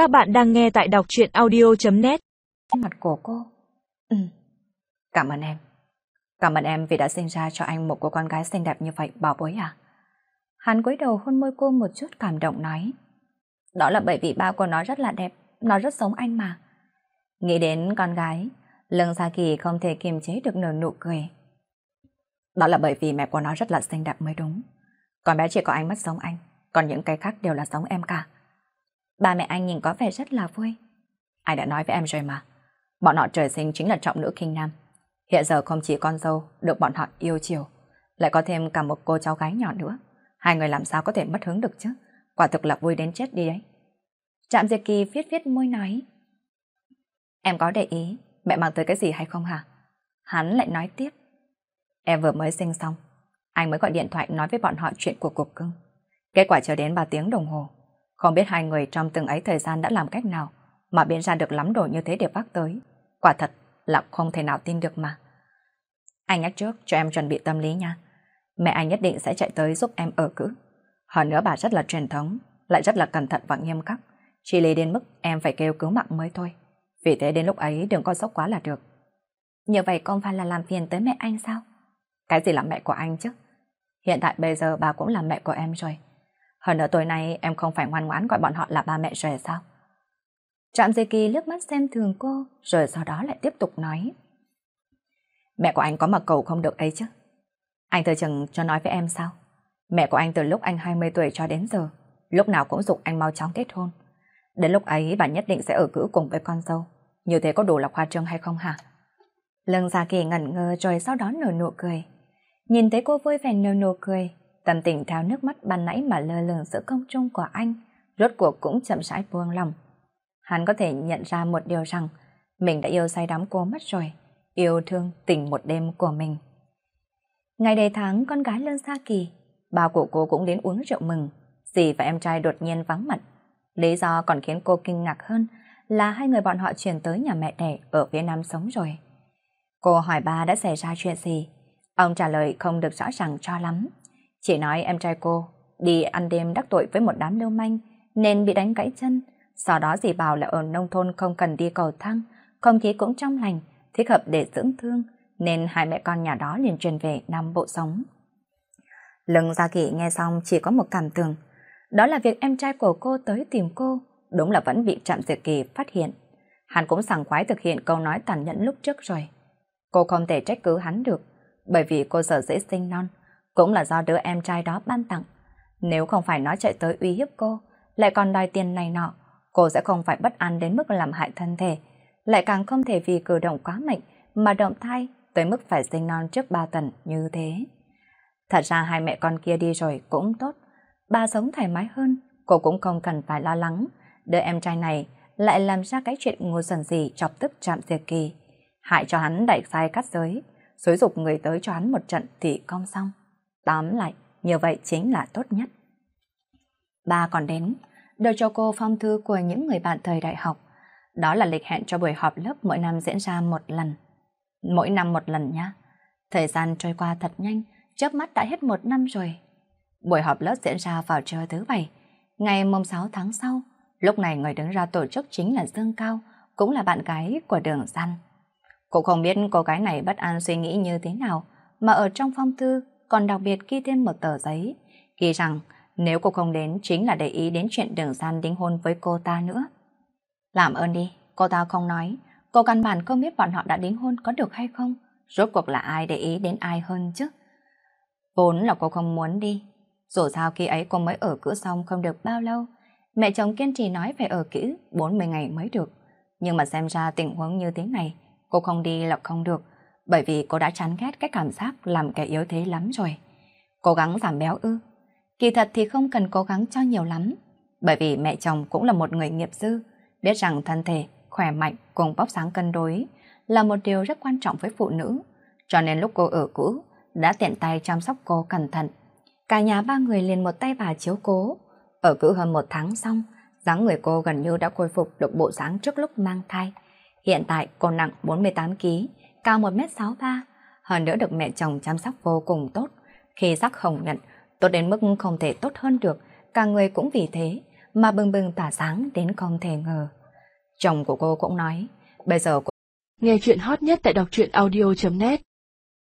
Các bạn đang nghe tại đọc chuyện audio.net Mặt của cô Ừ, cảm ơn em. Cảm ơn em vì đã sinh ra cho anh một cô con gái xinh đẹp như vậy, bảo bối à? Hắn cúi đầu hôn môi cô một chút cảm động nói. Đó là bởi vì ba của nó rất là đẹp, nó rất giống anh mà. Nghĩ đến con gái, Lương Gia Kỳ không thể kiềm chế được nở nụ cười. Đó là bởi vì mẹ của nó rất là xinh đẹp mới đúng. Con bé chỉ có anh mất giống anh, còn những cái khác đều là giống em cả. Ba mẹ anh nhìn có vẻ rất là vui. Anh đã nói với em rồi mà. Bọn họ trời sinh chính là trọng nữ kinh nam. Hiện giờ không chỉ con dâu được bọn họ yêu chiều, lại có thêm cả một cô cháu gái nhỏ nữa. Hai người làm sao có thể mất hứng được chứ? Quả thực là vui đến chết đi đấy. Trạm Diệp Kỳ viết viết môi nói. Em có để ý mẹ mang tới cái gì hay không hả? Hắn lại nói tiếp. Em vừa mới sinh xong, anh mới gọi điện thoại nói với bọn họ chuyện của cuộc cưng. Kết quả chờ đến 3 tiếng đồng hồ. Không biết hai người trong từng ấy thời gian đã làm cách nào mà biến ra được lắm đồ như thế để vác tới. Quả thật là không thể nào tin được mà. Anh nhắc trước cho em chuẩn bị tâm lý nha. Mẹ anh nhất định sẽ chạy tới giúp em ở cữ. Hơn nữa bà rất là truyền thống, lại rất là cẩn thận và nghiêm khắc. Chỉ lấy đến mức em phải kêu cứu mạng mới thôi. Vì thế đến lúc ấy đừng có sốc quá là được. Như vậy con phải là làm phiền tới mẹ anh sao? Cái gì là mẹ của anh chứ? Hiện tại bây giờ bà cũng là mẹ của em rồi. Hơn nữa tối nay em không phải ngoan ngoãn gọi bọn họ là ba mẹ rồi sao? Trạm dây Kỳ lướt mắt xem thường cô, rồi sau đó lại tiếp tục nói. Mẹ của anh có mặc cầu không được ấy chứ? Anh thờ chừng cho nói với em sao? Mẹ của anh từ lúc anh 20 tuổi cho đến giờ, lúc nào cũng dục anh mau chóng kết hôn. Đến lúc ấy bà nhất định sẽ ở cữ cùng với con dâu. Như thế có đủ là khoa trương hay không hả? Lương Gia Kỳ ngẩn ngơ rồi sau đó nở nụ cười. Nhìn thấy cô vui vẻ nở nụ cười, tâm tình theo nước mắt ban nãy mà lơ lửng giữa công trung của anh, rốt cuộc cũng chậm rãi buông lòng. Hắn có thể nhận ra một điều rằng mình đã yêu say đắm cô mất rồi, yêu thương tình một đêm của mình. Ngày đầy tháng con gái Lân Sa Kỳ, bà của cô cũng đến uống rượu mừng, dì và em trai đột nhiên vắng mặt. Lý do còn khiến cô kinh ngạc hơn là hai người bọn họ chuyển tới nhà mẹ đẻ ở phía Nam sống rồi. Cô hỏi ba đã xảy ra chuyện gì, ông trả lời không được rõ ràng cho lắm. Chỉ nói em trai cô đi ăn đêm đắc tội với một đám lưu manh nên bị đánh gãy chân. Sau đó dì bảo là ở nông thôn không cần đi cầu thang, không khí cũng trong lành, thích hợp để dưỡng thương, nên hai mẹ con nhà đó liền truyền về Nam Bộ sống. Lưng Gia Kỳ nghe xong chỉ có một cảm tưởng, đó là việc em trai của cô tới tìm cô, đúng là vẫn bị Trạm Diệt Kỳ phát hiện. Hắn cũng sảng khoái thực hiện câu nói tàn nhẫn lúc trước rồi. Cô không thể trách cứ hắn được, bởi vì cô sợ dễ sinh non, cũng là do đứa em trai đó ban tặng. Nếu không phải nó chạy tới uy hiếp cô, lại còn đòi tiền này nọ, cô sẽ không phải bất an đến mức làm hại thân thể, lại càng không thể vì cử động quá mạnh mà động thai tới mức phải sinh non trước ba tuần như thế. Thật ra hai mẹ con kia đi rồi cũng tốt, ba sống thoải mái hơn, cô cũng không cần phải lo lắng, đứa em trai này lại làm ra cái chuyện ngu xuẩn gì chọc tức chạm diệt kỳ, hại cho hắn đẩy sai cắt giới, xối dục người tới cho hắn một trận thì công xong. Tóm lại, như vậy chính là tốt nhất. Ba còn đến, đưa cho cô phong thư của những người bạn thời đại học. Đó là lịch hẹn cho buổi họp lớp mỗi năm diễn ra một lần. Mỗi năm một lần nhá. Thời gian trôi qua thật nhanh, chớp mắt đã hết một năm rồi. Buổi họp lớp diễn ra vào trưa thứ bảy, ngày mùng 6 tháng sau. Lúc này người đứng ra tổ chức chính là Dương Cao, cũng là bạn gái của đường Gian. Cô không biết cô gái này bất an suy nghĩ như thế nào, mà ở trong phong thư còn đặc biệt ghi thêm một tờ giấy, ghi rằng nếu cô không đến chính là để ý đến chuyện đường gian đính hôn với cô ta nữa. Làm ơn đi, cô ta không nói, cô căn bản không biết bọn họ đã đính hôn có được hay không, rốt cuộc là ai để ý đến ai hơn chứ. Vốn là cô không muốn đi, dù sao khi ấy cô mới ở cữ xong không được bao lâu, mẹ chồng kiên trì nói phải ở kỹ 40 ngày mới được. Nhưng mà xem ra tình huống như thế này, cô không đi là không được, bởi vì cô đã chán ghét cái cảm giác làm kẻ yếu thế lắm rồi. Cố gắng giảm béo ư. Kỳ thật thì không cần cố gắng cho nhiều lắm, bởi vì mẹ chồng cũng là một người nghiệp dư, biết rằng thân thể, khỏe mạnh cùng bóc sáng cân đối là một điều rất quan trọng với phụ nữ. Cho nên lúc cô ở cũ, đã tiện tay chăm sóc cô cẩn thận. Cả nhà ba người liền một tay bà chiếu cố. Ở cữ hơn một tháng xong, dáng người cô gần như đã khôi phục được bộ dáng trước lúc mang thai. Hiện tại cô nặng 48kg, cao 1m63, hơn nữa được mẹ chồng chăm sóc vô cùng tốt. Khi sắc hồng nhận, tốt đến mức không thể tốt hơn được, cả người cũng vì thế mà bừng bừng tỏa sáng đến không thể ngờ. Chồng của cô cũng nói, bây giờ cô... Nghe chuyện hot nhất tại đọc truyện audio.net